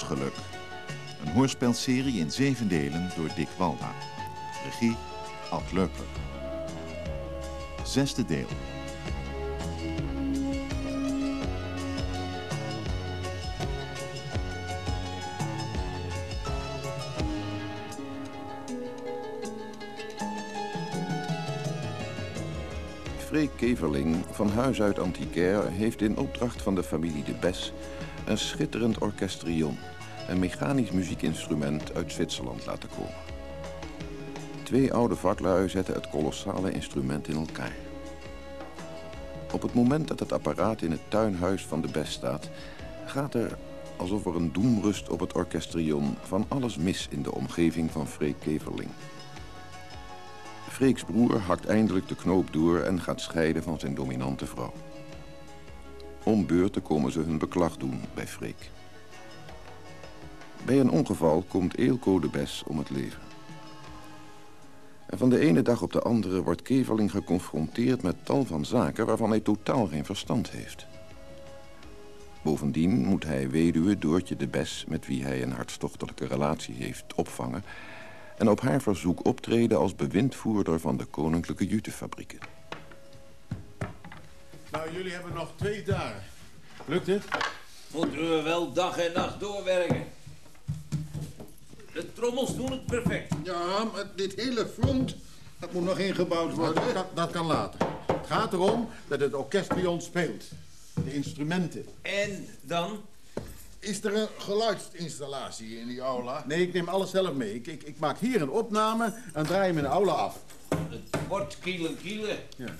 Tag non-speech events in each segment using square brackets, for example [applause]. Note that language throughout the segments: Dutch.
Reizigersgeluk. Een hoorspelserie in zeven delen door Dick Walda. Regie Ad Leupler. Zesde deel. Freek Keverling van huis uit Antiquaire heeft in opdracht van de familie de Bes een schitterend orkestrion, een mechanisch muziekinstrument uit Zwitserland laten komen. Twee oude vaklui zetten het kolossale instrument in elkaar. Op het moment dat het apparaat in het tuinhuis van de Bes staat, gaat er, alsof er een doemrust op het orkestrion, van alles mis in de omgeving van Freek Keverling. Freeks broer hakt eindelijk de knoop door en gaat scheiden van zijn dominante vrouw. Om beurten komen ze hun beklag doen bij Freek. Bij een ongeval komt Eelco de Bes om het leven. En van de ene dag op de andere wordt Keverling geconfronteerd met tal van zaken waarvan hij totaal geen verstand heeft. Bovendien moet hij weduwe Doortje de Bes, met wie hij een hartstochtelijke relatie heeft, opvangen en op haar verzoek optreden als bewindvoerder van de Koninklijke Jutefabrieken. Nou, jullie hebben nog twee dagen. Lukt het? Moeten we wel dag en nacht doorwerken. De trommels doen het perfect. Ja, maar dit hele front, dat moet nog ingebouwd worden. Dat, dat, dat kan later. Het gaat erom dat het orkest bij ons speelt. De instrumenten. En dan? Is er een geluidsinstallatie in die aula? Nee, ik neem alles zelf mee. Ik, ik, ik maak hier een opname en draai hem in de aula af. Het wordt kielen kielen. Ja.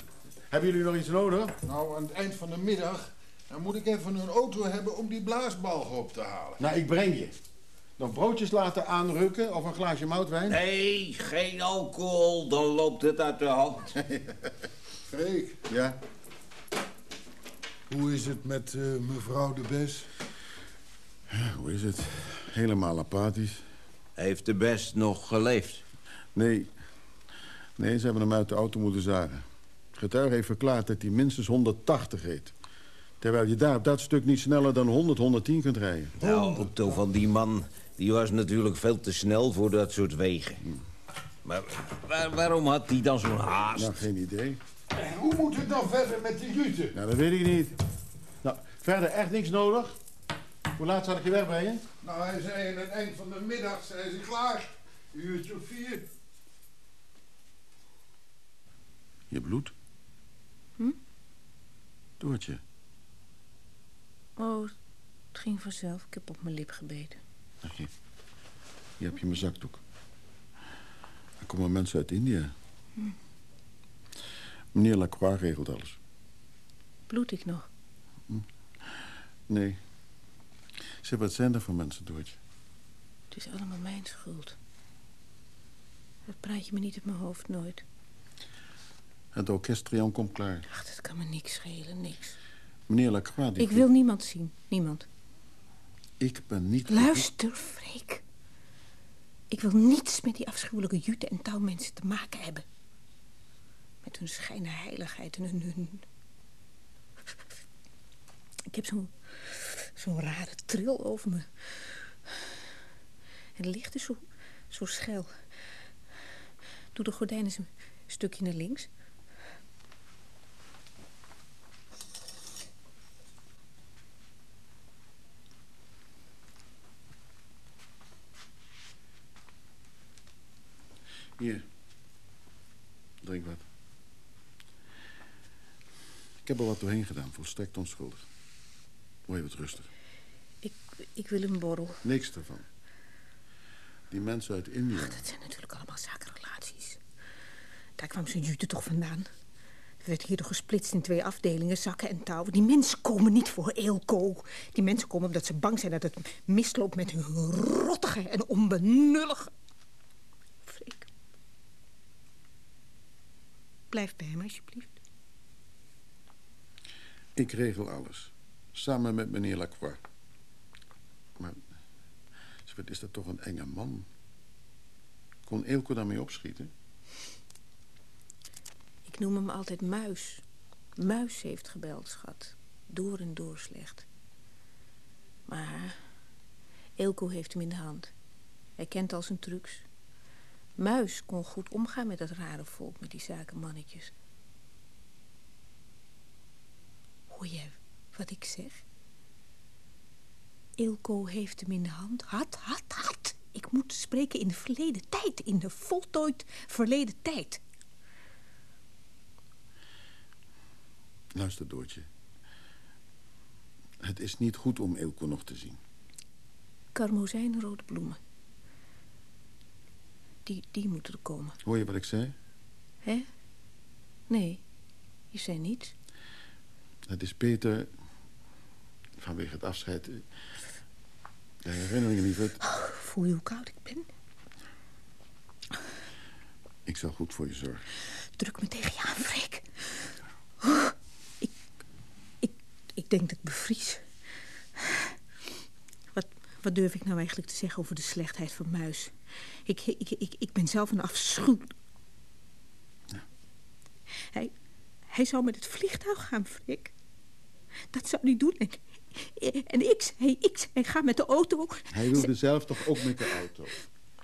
Hebben jullie nog iets nodig? Nou, aan het eind van de middag... dan moet ik even een auto hebben om die blaasbalg op te halen. Nou, ik breng je. Nog broodjes laten aanrukken of een glaasje moutwijn? Nee, geen alcohol. Dan loopt het uit de hand. [laughs] Freek, Ja. hoe is het met eh, mevrouw de Bes? Hoe is het? Helemaal apathisch. Heeft de best nog geleefd? Nee. Nee, ze hebben hem uit de auto moeten zagen. Getuige heeft verklaard dat hij minstens 180 reed. Terwijl je daar op dat stuk niet sneller dan 100, 110 kunt rijden. De auto van die man die was natuurlijk veel te snel voor dat soort wegen. Maar waar- waarom had hij dan zo'n haast? Nou, geen idee. En hoe moet het dan verder met de jute? Nou, dat weet ik niet. Nou, verder echt niks nodig? Hoe laat zal ik je wegbrengen? Nou, hij zei aan het eind van de middag, zijn ze klaar. Een uurtje of vier. Je bloed? Hm? Doortje. Oh, het ging vanzelf. Ik heb op mijn lip gebeten. Ach, hier. Hier heb je mijn zakdoek. Er komen mensen uit India. Hm. Meneer Lacroix regelt alles. Bloed ik nog? Nee. Zeg, wat zijn er voor mensen, Doortje? Het is allemaal mijn schuld. Dat praat je me niet uit mijn hoofd, nooit. Het orkestrion komt klaar. Ach, dat kan me niks schelen, niks. Meneer Lacroix, die... Ik wil niemand zien, niemand. Ik ben niet... Luister, Freek. Ik wil niets met die afschuwelijke jute en touwmensen te maken hebben. Met hun schijnen heiligheid en hun... hun... Ik heb zo'n zo'n rare tril over me. En het licht is zo, zo schel. Doe de gordijn eens een stukje naar links. Hier. Drink wat. Ik heb er wat doorheen gedaan, volstrekt onschuldig. Word je wat rustig. Ik, ik wil een borrel. Niks ervan. Die mensen uit India... Dat zijn natuurlijk allemaal zakenrelaties. Daar kwam zijn jute toch vandaan. Het werd hier toch gesplitst in twee afdelingen, zakken en touwen. Die mensen komen niet voor Eelco. Die mensen komen omdat ze bang zijn dat het misloopt met hun rottige en onbenullige... Freek. Blijf bij hem, alsjeblieft. Ik regel alles. Samen met meneer Lacroix. Maar... Wat is dat toch een enge man? Kon Eelco daarmee opschieten? Ik noem hem altijd Muis. Muis heeft gebeld, schat. Door en door slecht. Maar Eelco heeft hem in de hand. Hij kent al zijn trucs. Muis kon goed omgaan met dat rare volk, met die zakenmannetjes. Hoor je wat ik zeg? Eelco heeft hem in de hand. Had, had, had. Ik moet spreken in de verleden tijd. In de voltooid verleden tijd. Luister, Doortje. Het is niet goed om Eelco nog te zien. Karmozijnrode bloemen. Die, die moeten er komen. Hoor je wat ik zei? Hè? Nee, je zei niets. Het is beter... Vanwege het afscheid... eh, De herinneringen, lieverd. Voel je hoe koud ik ben? Ik zal goed voor je zorgen. Druk me tegen je aan, Freek. Oh, ik, ik, ik denk dat ik bevries. Wat, durf ik nou eigenlijk te zeggen over de slechtheid van Muis? Ik, ik, ik, ik ben zelf een afschuw. Hij, hij zou met het vliegtuig gaan, Freek. Dat zou hij doen. En, en ik zei, ik zei, ga met de auto. Hij wilde zelf toch ook met de auto?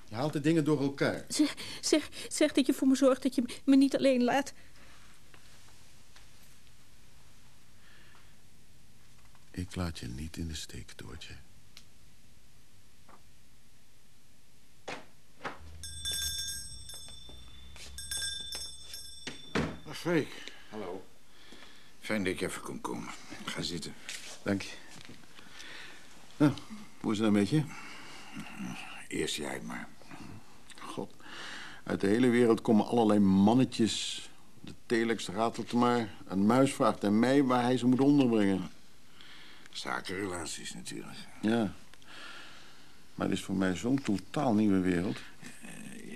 Je haalt de dingen door elkaar. Zeg, zeg, zeg dat je voor me zorgt dat je me niet alleen laat. Ik laat je niet in de steek, Doortje. Freek. Hallo. Fijn dat ik even kon komen. Ga zitten. Dank je. Nou, hoe is het nou met je? Eerst jij maar. God, uit de hele wereld komen allerlei mannetjes. De telex ratelt maar. Een muis vraagt aan mij waar hij ze moet onderbrengen. Zakenrelaties natuurlijk. Ja. Maar het is voor mij zo'n totaal nieuwe wereld.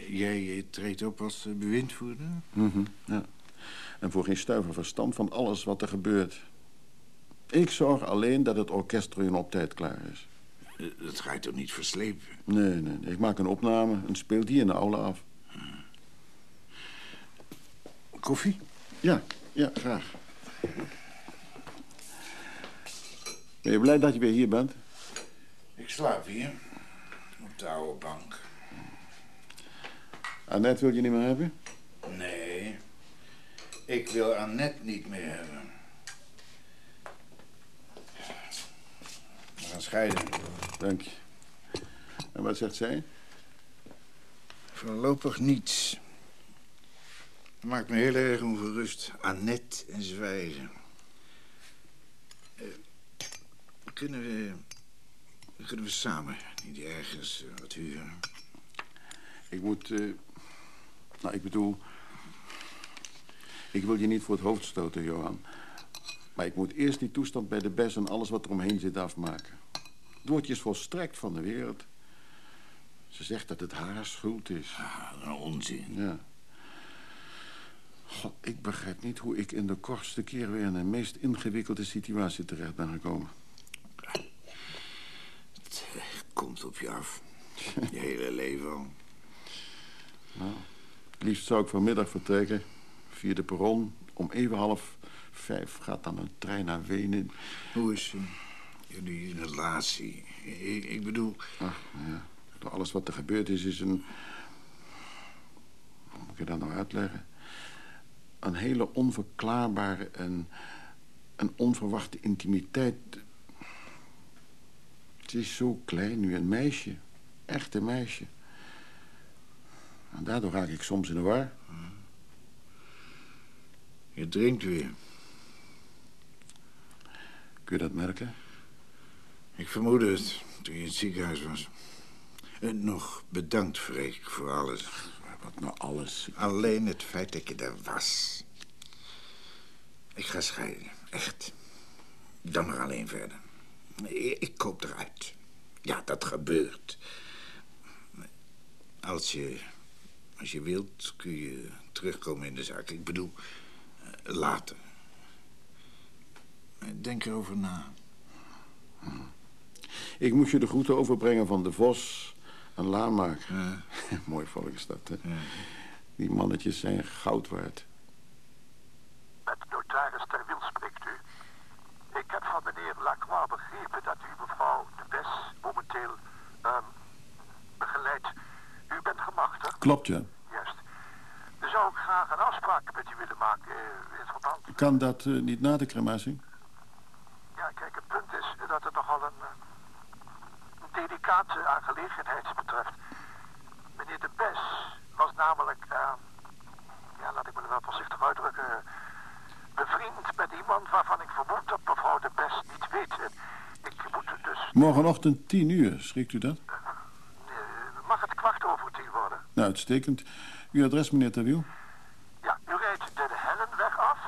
Jij eh, treedt op als eh, bewindvoerder? Mhm, ja. En voor geen stuiver verstand van alles wat er gebeurt. Ik zorg alleen dat het orkestrion op tijd klaar is. Eh, Dat ga je toch niet verslepen? Nee, nee, nee. Ik maak een opname en speel die in de aula af. Koffie? Ja, ja, graag. Ben je blij dat je weer hier bent? Ik slaap hier. Op de oude bank. Annette wil je niet meer hebben? Nee. Ik wil Annette niet meer hebben. We gaan scheiden. Dank je. En wat zegt zij? Voorlopig niets. Dat maakt me heel erg ongerust. Annette en zwijgen. Eh, kunnen we... Kunnen we samen niet ergens eh, wat huren? Ik moet... eh, nou, ik bedoel... Ik wil je niet voor het hoofd stoten, Johan. Maar ik moet eerst die toestand bij de bes en alles wat er omheen zit afmaken. Doortje is volstrekt van de wereld. Ze zegt dat het haar schuld is. Ah, een onzin. Ja. God, ik begrijp niet hoe ik in de kortste keer weer in de meest ingewikkelde situatie terecht ben gekomen. Het eh, komt op je af. Je hele leven al. Nou, het liefst zou ik vanmiddag vertrekken. Via de perron. Om even half vijf gaat dan een trein naar Wenen. Hoe is eh, jullie relatie? Ik, ik bedoel... Ach, ja. Door alles wat er gebeurd is, is een... Hoe moet ik je dat nou uitleggen? Een hele onverklaarbare en... een onverwachte intimiteit. Het is zo klein nu, een meisje. Echt een meisje. En daardoor raak ik soms in de war. Je drinkt weer. Kun je dat merken? Ik vermoedde het toen je in het ziekenhuis was. En nog bedankt, Freek, voor alles. Wat nou alles? Alleen het feit dat je er was. Ik ga scheiden, echt. Dan maar alleen verder. Ik, koop eruit. Ja, dat gebeurt. Als je, als je wilt, kun je terugkomen in de zaak. Ik bedoel, Later. Denk erover na. Hm. Ik moet je de groeten overbrengen van de Vos en Lamaak. [laughs] Mooi volk is dat, hè? Die mannetjes zijn goud waard. Met notaris Terwiel spreekt u. Ik heb van meneer Lacroix begrepen dat u mevrouw de Bes momenteel um, begeleidt. U bent gemachtigd. Klopt, ja. Kan dat eh, niet na de crematie? Ja, kijk, het punt is dat het nogal een, eh, een delicate aangelegenheid betreft. Meneer De Bes was namelijk, eh, ja, laat ik me er wel voorzichtig uitdrukken, eh, bevriend met iemand waarvan ik vermoed dat mevrouw De Bes niet weet. Ik moet dus, Morgenochtend tien uur, schrikt u dat? eh, mag het kwart over tien worden? Nou, uitstekend. Uw adres, meneer Terwiel? Ja, u rijdt de Hellenweg af.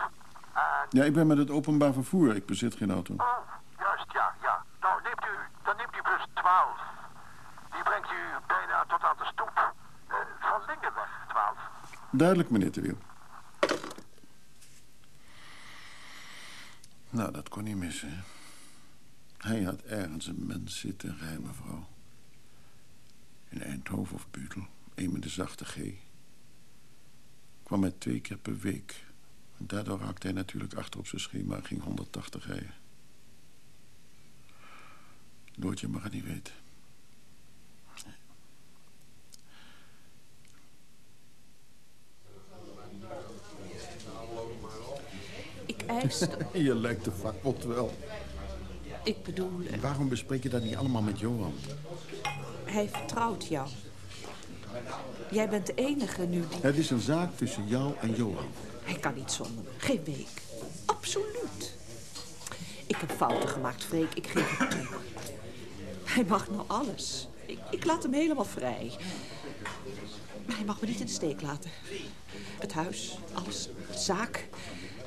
En, Ja, ik ben met het openbaar vervoer. Ik bezit geen auto. oh, juist, ja, ja. Nou, neemt u, dan neemt u bus 12. Die brengt u bijna tot aan de stoep. Eh, van Lingenweg 12. Duidelijk, meneer Terwiel. Nou, dat kon niet missen. Hij had ergens een mens zitten rijden, mevrouw. In Eindhoven of Butel. Een met de zachte G. Kwam hij twee keer per week. Daardoor raakte hij natuurlijk achter op zijn schema en ging 180 rijden. Doortje mag het niet weten. Ik eis... [laughs] Je lijkt de vakbond wel. Ik bedoel, eh, Waarom bespreek je dat niet allemaal met Johan? hij vertrouwt jou. Jij bent de enige nu die... Het is een zaak tussen jou en Johan. Hij kan niet zonder me. Geen week. Absoluut. Ik heb fouten gemaakt, Freek. Ik geef het toe. Hij mag nou alles. Ik, ik laat hem helemaal vrij. Maar hij mag me niet in de steek laten. Het huis, alles, de zaak.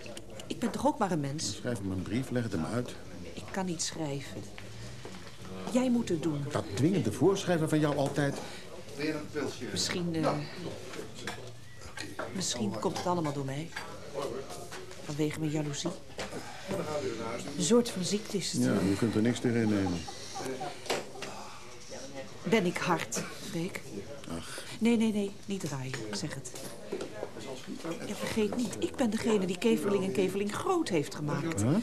Ik, ik ben toch ook maar een mens? Schrijf hem een brief, leg het hem uit. Ik kan niet schrijven. Jij moet het doen. Dat dwingende voorschrijven van jou altijd. Misschien, eh, misschien komt het allemaal door mij. Vanwege mijn jaloezie. Een soort van ziekte is het. Ja, je kunt er niks tegen nemen. Ben ik hard, Freek? Ach, Nee, nee, nee, niet draaien. Zeg het. Ja, vergeet niet, ik ben degene die Keverling en Keverling groot heeft gemaakt. Huh?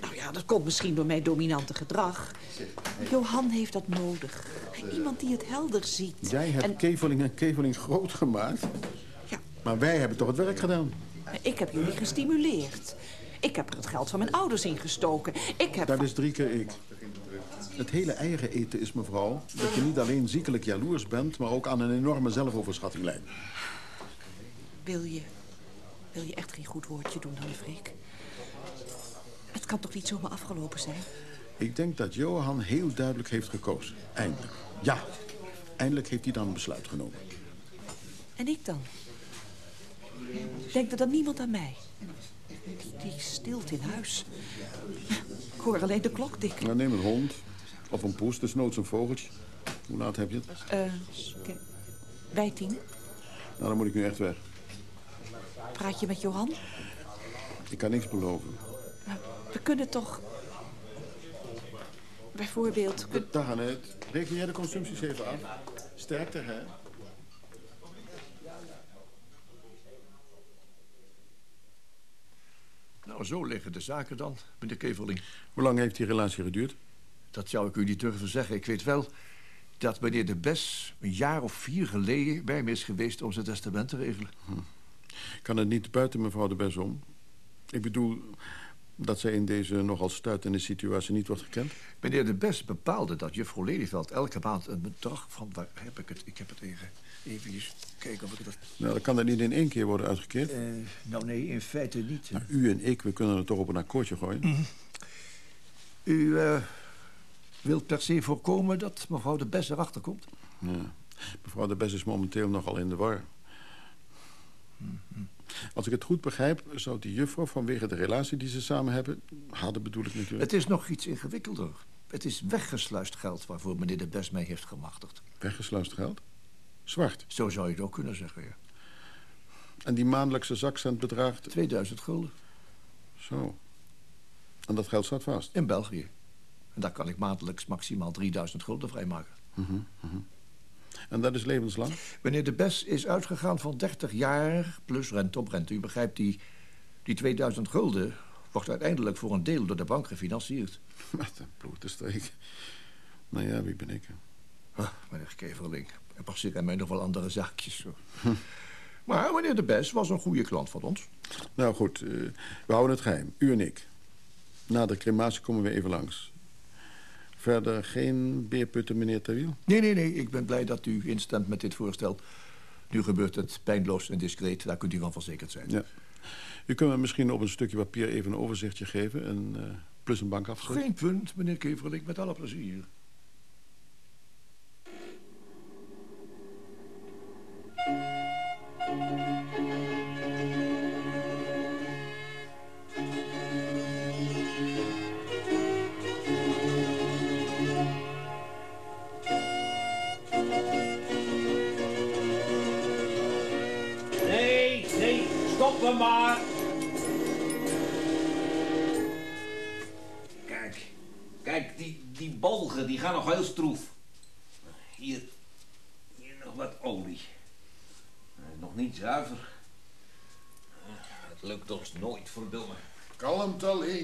Nou ja, dat komt misschien door mijn dominante gedrag. Johan heeft dat nodig. Iemand die het helder ziet. jij hebt En Keveling en Keveling groot gemaakt. Maar wij hebben toch het werk gedaan. ik heb jullie gestimuleerd. Ik heb er het geld van mijn ouders in gestoken. Ik heb... Dat is drie keer ik. Het hele eigen eten is, mevrouw, dat je niet alleen ziekelijk jaloers bent... maar ook aan een enorme zelfoverschatting leidt. Wil je... Wil je echt geen goed woordje doen dan, Freek? Het kan toch niet zomaar afgelopen zijn? Ik denk dat Johan heel duidelijk heeft gekozen. Eindelijk. Ja, eindelijk heeft hij dan een besluit genomen. En ik dan? Denkt er dan niemand aan mij? Die, die stilte in huis. Ik hoor alleen de klok dik. Nou, neem een hond. Of een poes, desnoods een vogeltje. Hoe laat heb je het? Eh, wij tien. Nou, dan moet ik nu echt weg. Praat je met Johan? Ik kan niks beloven. We kunnen toch... Bijvoorbeeld... kun- Dag Annette. Reken jij de consumpties even af? Sterkte, hè? Nou, zo liggen de zaken dan, meneer Keveling. Hoe lang heeft die relatie geduurd? Dat zou ik u niet durven zeggen. Ik weet wel dat meneer De Bes een jaar of vier geleden bij me is geweest om zijn testament te regelen. Kan het niet buiten mevrouw de Bes om? Ik bedoel dat zij in deze nogal stuitende situatie niet wordt gekend? Meneer De Bes bepaalde dat juffrouw Lelyveld elke maand een bedrag van... Waar heb ik het? Ik heb het even... Even kijken of ik dat... Nou, dan kan dat niet in één keer worden uitgekeerd. Eh, nou, nee, in feite niet. Nou, u en ik, we kunnen het toch op een akkoordje gooien? U eh, wilt per se voorkomen dat mevrouw De Bes erachter komt? Ja. Mevrouw de Bes is momenteel nogal in de war. Als ik het goed begrijp, zou die juffrouw vanwege de relatie die ze samen hebben... hadden bedoel ik natuurlijk... Het is nog iets ingewikkelder. Het is weggesluist geld waarvoor meneer De Bes mij heeft gemachtigd. Weggesluist geld? Zwart. Zo zou je het ook kunnen zeggen, ja. En die maandelijkse zakcent bedraagt... 2000 gulden. Zo. En dat geld staat vast? In België. En daar kan ik maandelijks maximaal 3000 gulden vrijmaken. Mhm, mhm. En dat is levenslang? Meneer De Bes is uitgegaan van 30 jaar plus rente op rente. U begrijpt, die, die 2000 gulden wordt uiteindelijk voor een deel door de bank gefinancierd. [laughs] Wat een bloedestreek. Nou ja, wie ben ik? Meneer Keverling, er passeren mij nog wel andere zaakjes. Hoor. [laughs] Maar meneer De Bes was een goede klant van ons. Nou goed, eh, we houden het geheim. U en ik. Na de crematie komen we even langs. Verder geen beerputten, meneer Terwiel? Nee, nee, nee. Ik ben blij dat u instemt met dit voorstel. Nu gebeurt het pijnloos en discreet. Daar kunt u van verzekerd zijn. Ja. U kunt me misschien op een stukje papier even een overzichtje geven... en eh, plus een bankafschrift? Geen punt, meneer Keverling. Met alle plezier.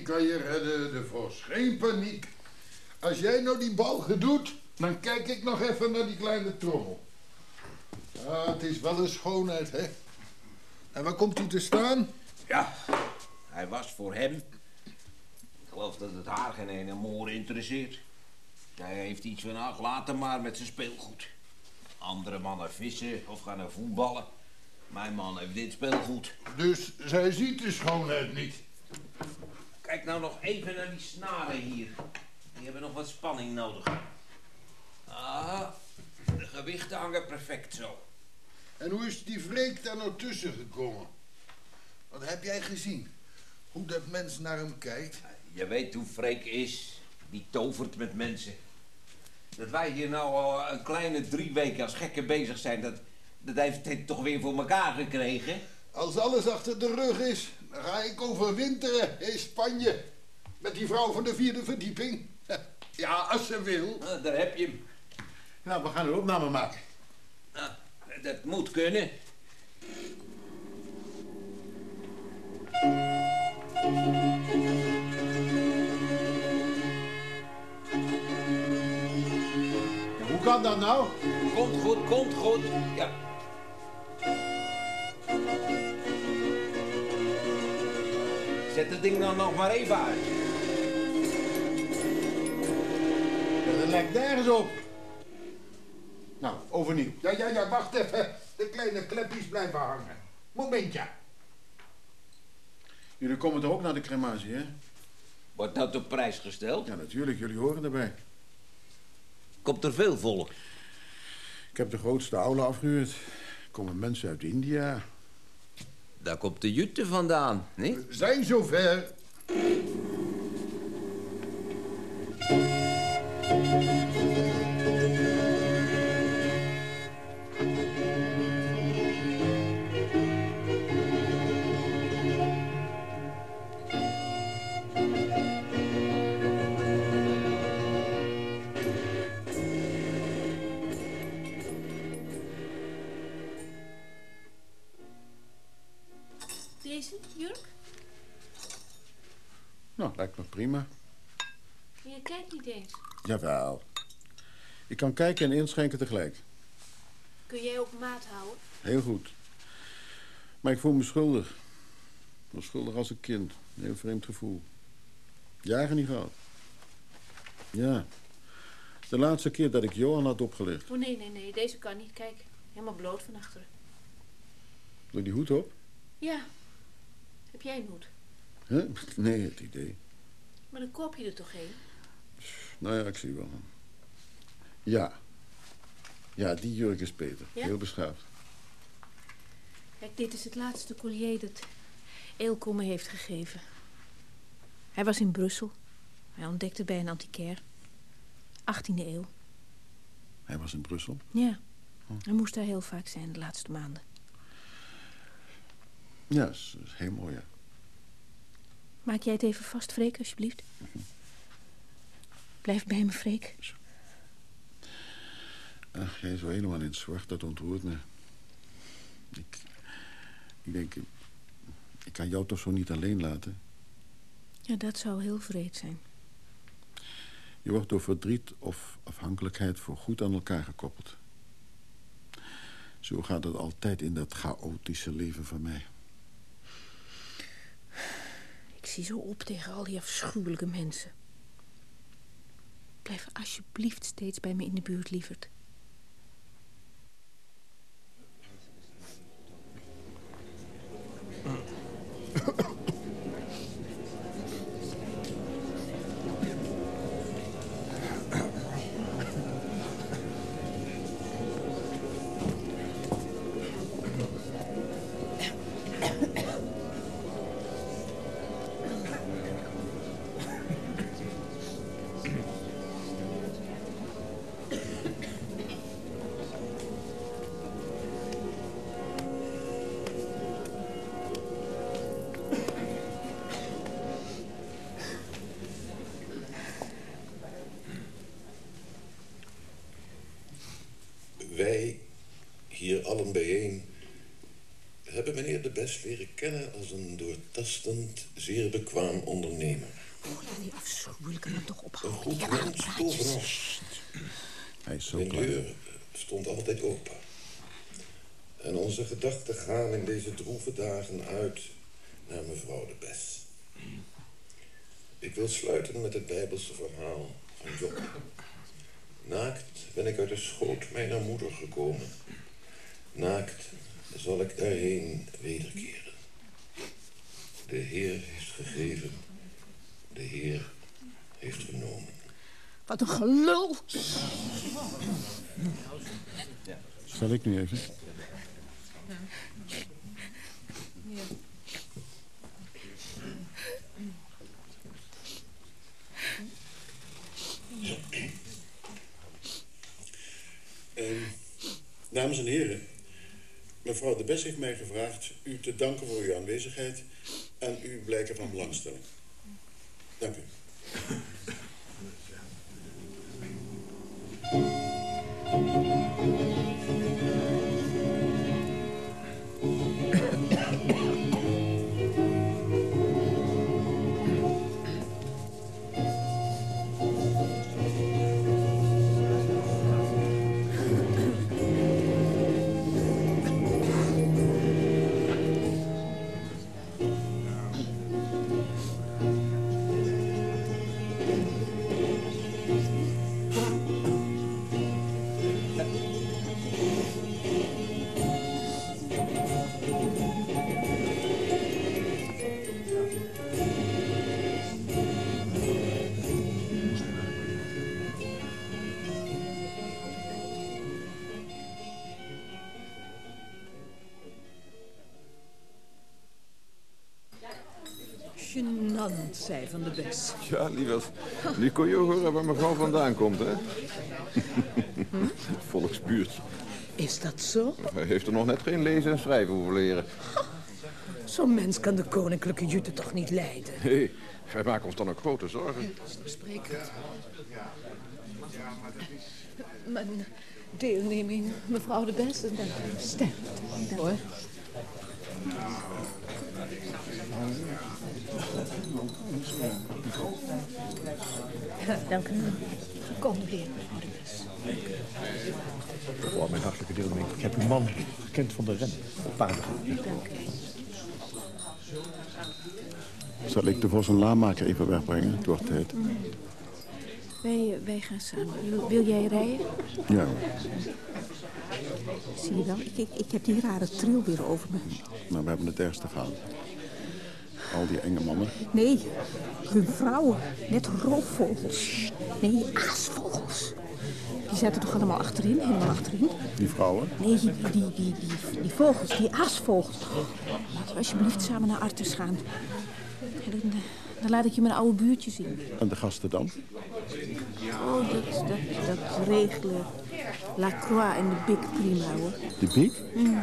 Kan je redden, de vos. Geen paniek. Als jij nou die balgen doet, dan kijk ik nog even naar die kleine trommel. Ah, het is wel een schoonheid, hè? En waar komt hij te staan? Ja, hij was voor hem. Ik geloof dat het haar geen ene moor interesseert. Hij heeft iets van, ach, laat hem maar met zijn speelgoed. Andere mannen vissen of gaan naar voetballen. Mijn man heeft dit speelgoed. Dus zij ziet de schoonheid niet. Kijk nou nog even naar die snaren hier. Die hebben nog wat spanning nodig. Ah, de gewichten hangen perfect zo. En hoe is die vreek daar nou tussen gekomen? Wat heb jij gezien? Hoe dat mens naar hem kijkt? Je weet hoe Freek is. Die tovert met mensen. Dat wij hier nou al een kleine drie weken als gekken bezig zijn, dat, dat heeft hij toch weer voor elkaar gekregen. Als alles achter de rug is, dan ga ik overwinteren in Spanje. Met die vrouw van de vierde verdieping. [laughs] Ja, als ze wil. Ah, daar heb je hem. Nou, we gaan een opname maken. Ah, dat moet kunnen. Ja, hoe kan dat nou? Komt goed, komt goed. Ja. Zet het ding dan nog maar even uit. Dat lijkt nergens op. Nou, overnieuw. Ja, ja, ja, wacht even. De kleine klepjes blijven hangen. Momentje. Jullie komen toch ook naar de crematie, hè? Wordt dat op prijs gesteld? Ja, natuurlijk. Jullie horen erbij. Komt er veel volk? Ik heb de grootste aula afgehuurd. Er komen mensen uit India. Daar komt de jute vandaan, niet? We zijn zover. Deze, Jurk? Nou, lijkt me prima. Je kijkt niet eens. Jawel. Ik kan kijken en inschenken tegelijk. Kun jij ook maat houden? Heel goed. Maar ik voel me schuldig. Zo schuldig als een kind. Een heel vreemd gevoel. Jaren niet gehad. Ja. De laatste keer dat ik Johan had opgelicht. Oh nee, nee, nee. Deze kan niet. Kijk, helemaal bloot van achteren. Doe die hoed op? Ja. Heb jij hoed? Huh? Nee, het idee. Maar dan koop je er toch een? Nou ja, ik zie wel. Ja. Ja, die jurk is beter. Ja? Heel beschaafd. Kijk, dit is het laatste collier dat Eelco me heeft gegeven. Hij was in Brussel. Hij ontdekte bij een antiquair. 18e eeuw. Hij was in Brussel. Ja. Hij moest daar heel vaak zijn de laatste maanden. Ja, dat is, is heel mooi, ja. Maak jij het even vast, Freek, alsjeblieft. Blijf bij me, Freek. Ach, jij zo helemaal in het zwart, dat ontroert me. Ik, ik denk, ik kan jou toch zo niet alleen laten. Ja, dat zou heel vreed zijn. Je wordt door verdriet of afhankelijkheid voor goed aan elkaar gekoppeld. Zo gaat het altijd in dat chaotische leven van mij. Zie zo op tegen al die afschuwelijke mensen. Blijf alsjeblieft steeds bij me in de buurt, lieverd. Hier allen bijeen, hebben meneer de Best leren kennen als een doortastend, zeer bekwaam ondernemer. Oh, laat die afschuwelijke man toch Een ophouden. goed Ik heb mens, bovenal. Hij is zo Zijn klein. deur stond altijd open. En onze gedachten gaan in deze droeve dagen uit naar mevrouw de Best. Ik wil sluiten met het Bijbelse verhaal van Job. Naakt ben ik uit de schoot mijner moeder gekomen. Naakt zal ik daarheen wederkeren. De Heer heeft gegeven. De Heer heeft genomen. Wat een gelul. Zal ik nu even? Ehm, dames en heren, mevrouw de Bes heeft mij gevraagd u te danken voor uw aanwezigheid en uw blijken van belangstelling. Dank u. zei Van de Bes. Ja, lieverd. Nu kon je horen waar mevrouw vandaan komt, hè? Volksbuurtje. Is dat zo? Hij heeft er nog net geen lezen en schrijven hoeven leren. Zo'n mens kan de koninklijke jute toch niet leiden? Nee, wij maken ons dan ook grote zorgen. Sprekend. Mijn deelneming, mevrouw de Bes, en sterft. Hoor. Dank u. De Bes. Oh, mijn hartelijke deelneming. Ik heb uw man gekend van de ren. Op paarden. Dank u. Zal ik de Vos en Laamaker even wegbrengen? Het wordt tijd. Wij, eh, wij gaan samen. Wil, wil jij rijden? Ja, Zie je wel, ik, ik, ik heb die rare tril weer over me. maar we hebben het ergste gehad. Al die enge mannen. Nee, hun vrouwen. Net roofvogels. Nee, aasvogels. Die zaten toch allemaal achterin, helemaal achterin? Die vrouwen. Nee, die, die, die, die, die vogels, die aasvogels. Laten we alsjeblieft samen naar Artes gaan. Dan, dan laat ik je mijn oude buurtje zien. En de gasten dan? Oh, dat, dat, dat regelen La Croix en de Big Prima, hoor. De Big? Mm.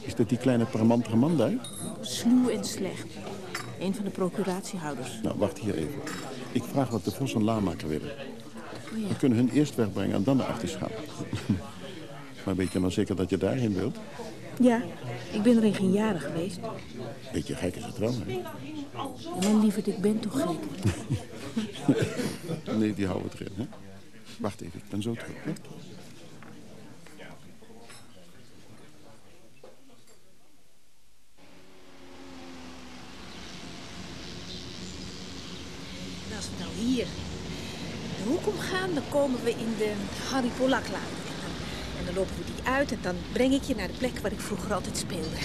Is dat die kleine parmantige man daar? Sluw en slecht. Een van de procuratiehouders. Nou, wacht hier even. Ik vraag wat de Vos en Laamaker willen. Oh ja. We kunnen hun eerst wegbrengen en dan naar gaan. [laughs] Maar weet je nou zeker dat je daarheen wilt? Ja, ik ben er een geen jaren geweest. Beetje gek is het wel, hè? Mijn lieverd, ik ben toch gek. [laughs] Nee, die houden we erin, hè? Wacht even, ik ben zo terug, hè? En als we nou hier de hoek omgaan, dan komen we in de Harry Polaklaan. En dan lopen we die uit en dan breng ik je naar de plek waar ik vroeger altijd speelde.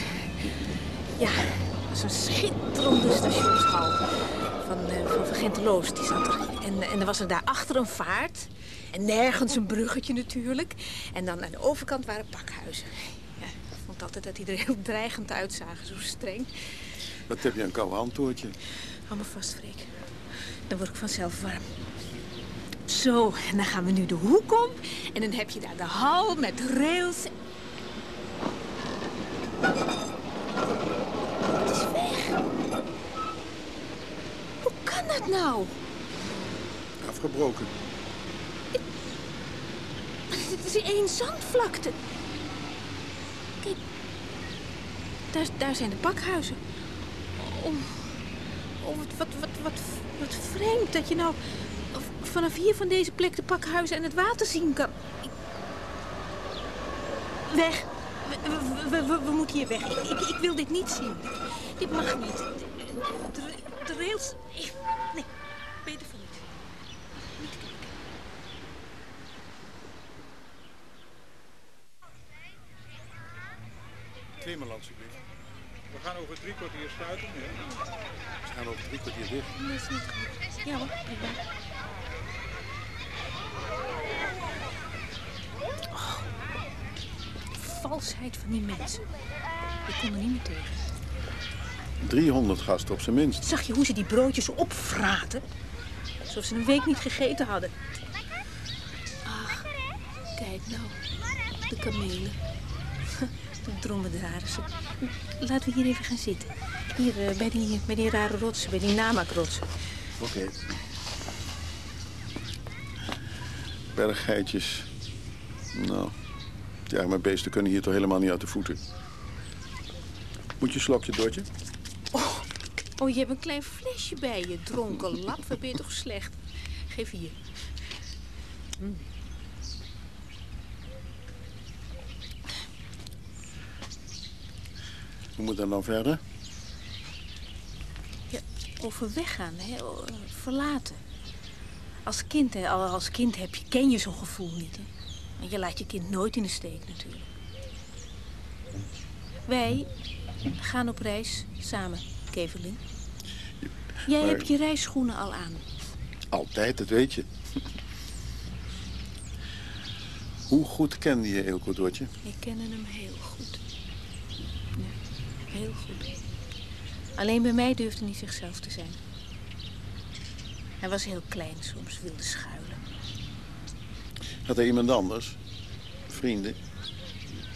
Ja, een schitterende stationshal van, eh van Van Genteloos, die zat er. En, en er was er daarachter een vaart. En nergens een bruggetje natuurlijk. En dan aan de overkant waren pakhuizen. Ja, ik vond altijd dat die er heel dreigend uitzagen, zo streng. Wat heb je een koude handtoortje? Hou me vast, Freek. Dan word ik vanzelf warm. Zo, en dan gaan we nu de hoek om. En dan heb je daar de hal met rails. Het is weg. Hoe kan dat nou? Afgebroken. Het is één zandvlakte. Kijk, daar, daar zijn de pakhuizen. Oh, oh wat, wat, wat, wat, wat vreemd dat je nou vanaf hier van deze plek de pakhuizen en het water zien kan. Weg. We, we, we, moeten hier weg. Ik, ik, ik wil dit niet zien. Dit mag niet. De, de rails... ik- Nee, beter van niet. Niet kijken. Tweemaal, alsjeblieft. We gaan over drie kwartier sluiten. Ja. Ze gaan over drie kwartier dicht. Dat is niet goed. Ja hoor, prima. Oh, valsheid van die mensen. Ik kon er niet meer tegen. 300 gasten op zijn minst. Zag je hoe ze die broodjes opvraten? Alsof ze een week niet gegeten hadden. Ach, kijk nou. De kamelen. Dromedarissen. Laten we hier even gaan zitten. Hier, eh, bij, die, bij die rare rotsen, bij die namakrotsen. Oké. Berggeitjes. Nou, die arme beesten kunnen hier toch helemaal niet uit de voeten. Moet je een slokje, Dortje? Oh, je hebt een klein flesje bij je, dronken lap. Wat ben je toch slecht? Geef hier. Mm. Hoe moet dat dan verder? Ja, overweg gaan, hè? verlaten. Als kind, hè, al als kind heb je, ken je zo'n gevoel niet. Hè? Want je laat je kind nooit in de steek natuurlijk. Wij gaan op reis samen, Kevelin. Jij maar- hebt je reisschoenen al aan. Altijd, dat weet je. Hoe goed kende je Eelco, Dortje? Ik kende hem heel goed. Heel goed. Alleen bij mij durfde niet zichzelf te zijn. Hij was heel klein soms, wilde schuilen. Had hij iemand anders? Vrienden?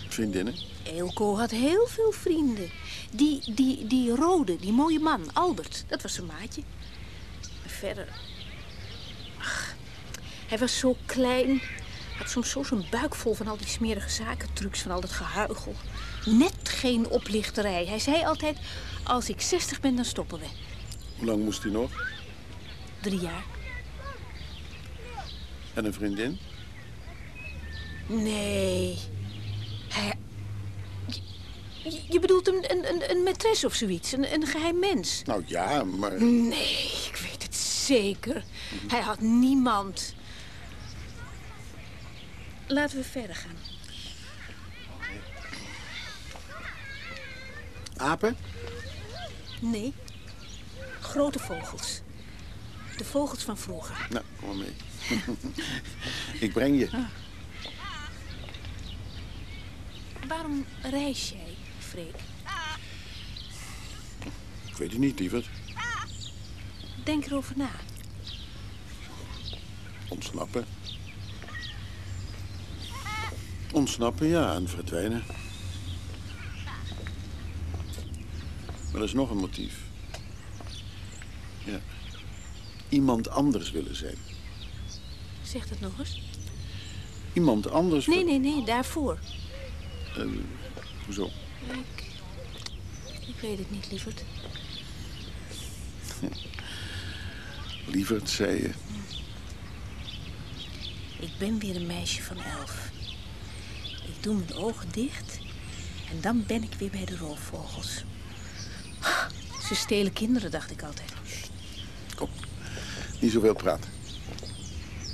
Vriendinnen? Eelco had heel veel vrienden. Die, die, die rode, die mooie man, Albert, dat was zijn maatje. Maar verder... Ach, hij was zo klein. Had soms zo zijn buik vol van al die smerige zakentrucs, van al dat gehuichel. Net geen oplichterij. Hij zei altijd, als ik 60 ben, dan stoppen we. Hoe lang moest hij nog? Drie jaar. En een vriendin? Nee. Hij... Je, je bedoelt een, een, een, een maîtresse of zoiets, een, een geheim mens. Nou ja, maar... Nee, ik weet het zeker. Hij had niemand. Laten we verder gaan. Apen? Nee. Grote vogels. De vogels van vroeger. Nou, kom maar mee. [laughs] Ik breng je. Waarom reis jij, Freek? Ik weet het niet, lieverd. Denk erover na. Ontsnappen. Ontsnappen, ja, en verdwijnen. Maar er is nog een motief. Ja. Iemand anders willen zijn. Zeg dat nog eens. iemand anders... Nee, nee, nee, daarvoor. Eh, hoezo? Ik, ik weet het niet, lieverd. Lieverd, zei je. Ik ben weer een meisje van elf. Ik doe mijn ogen dicht en dan ben ik weer bij de roofvogels. Ze stelen kinderen, dacht ik altijd. Niet zoveel praten.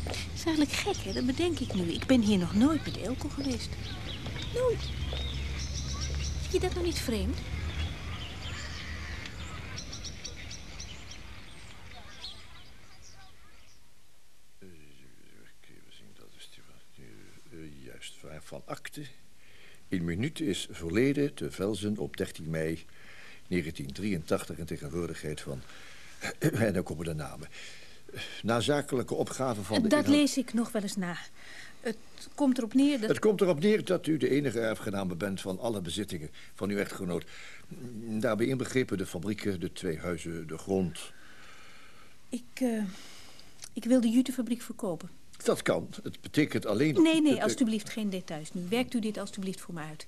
Dat is eigenlijk gek, hè? Dat bedenk ik nu. Ik ben hier nog nooit met Elko geweest. Nooit. Vind je dat nou niet vreemd? Dat is die van, juist, van- van akte. In minuut is verleden te Velzen op 13 mei 1983 in tegenwoordigheid van... [clears throat] En dan komen de namen. Na zakelijke opgave van de... Dat inhoud- lees ik nog wel eens na. Het komt erop neer dat... Het komt erop neer dat u de enige erfgename bent van alle bezittingen van uw echtgenoot. Daarbij inbegrepen de fabrieken, de twee huizen, de grond. Ik, eh, ik wil de jutefabriek verkopen. Dat kan. Het betekent alleen... Nee, nee, alstublieft geen details nu. Werkt u dit alstublieft voor me uit.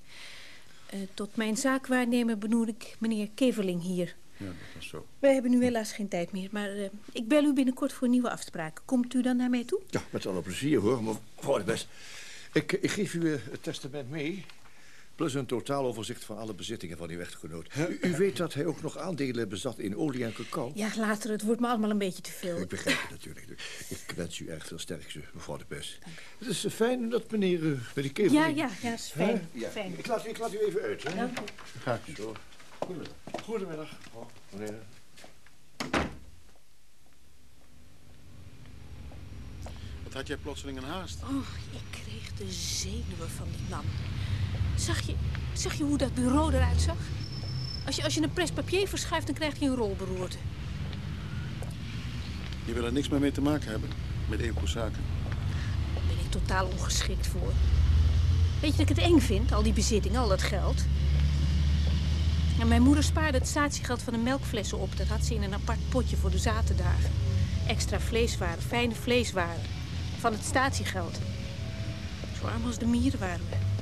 Eh, tot mijn zaakwaarnemer benoem ik meneer Keverling hier. Ja, dat was zo. Wij hebben nu helaas geen tijd meer, maar eh, ik bel u binnenkort voor een nieuwe afspraak. Komt u dan naar mij toe? Ja, met alle plezier hoor, mevrouw de Best. Ik, ik geef u eh, het testament mee. Plus een totaaloverzicht van alle bezittingen van uw echtgenoot. U, u weet dat hij ook nog aandelen bezat in olie en cacao. Ja, later. Het wordt me allemaal een beetje te veel. Ik begrijp het natuurlijk. Ik wens u erg veel sterkte, mevrouw de Best. Het is eh, fijn dat meneer, uh, meneer Kever... Ja, ja, ja, is fijn. Ja. fijn. Ik, laat, ik laat u even uit, hè? Dank u. Ga ik zo. Goedemiddag. Goedemiddag. Oh, meneer. Wat had jij plotseling een haast? Oh, ik kreeg de zenuwen van die man. Zag je, zag je hoe dat bureau eruit zag? Als je, als je een prespapier verschuift, dan krijg je een rolberoerte. Je wil er niks meer mee te maken hebben. Met Eelco's zaken. Daar ben ik totaal ongeschikt voor. Weet je dat ik het eng vind, al die bezittingen, al dat geld? En mijn moeder spaarde het statiegeld van de melkflessen op. Dat had ze in een apart potje voor de zaterdagen. Extra vleeswaren, fijne vleeswaren. Van het statiegeld. Zo arm als de mieren waren we.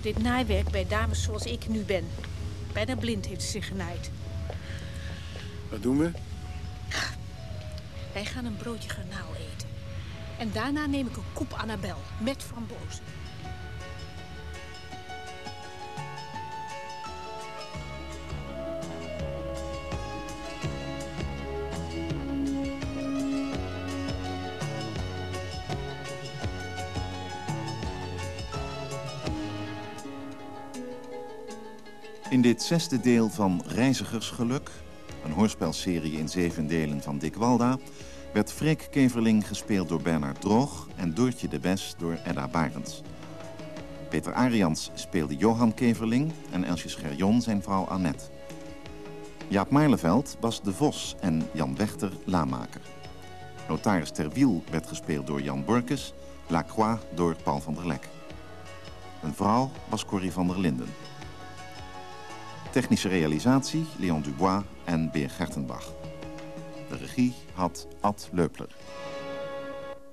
Dit naaiwerk bij dames zoals ik nu ben. Bijna blind heeft ze zich genaaid. Wat doen we? Wij gaan een broodje garnaal eten. En daarna neem ik een koep Annabel met frambozen. In dit zesde deel van Reizigersgeluk, een hoorspelserie in zeven delen van Dick Walda, werd Freek Keverling gespeeld door Bernard Droog en Doortje de Bes door Edda Barends. Peter Arians speelde Johan Keverling en Elsje Scherjon zijn vrouw Annette. Jaap Maarleveld was de Vos en Jan Wechter Lamaker. Notaris Terwiel werd gespeeld door Jan Borkes, Lacroix door Paul van der Lek. Een vrouw was Corrie van der Linden. Technische realisatie Leon Dubois en Beer Gertenbach. De regie had Ad Leupler.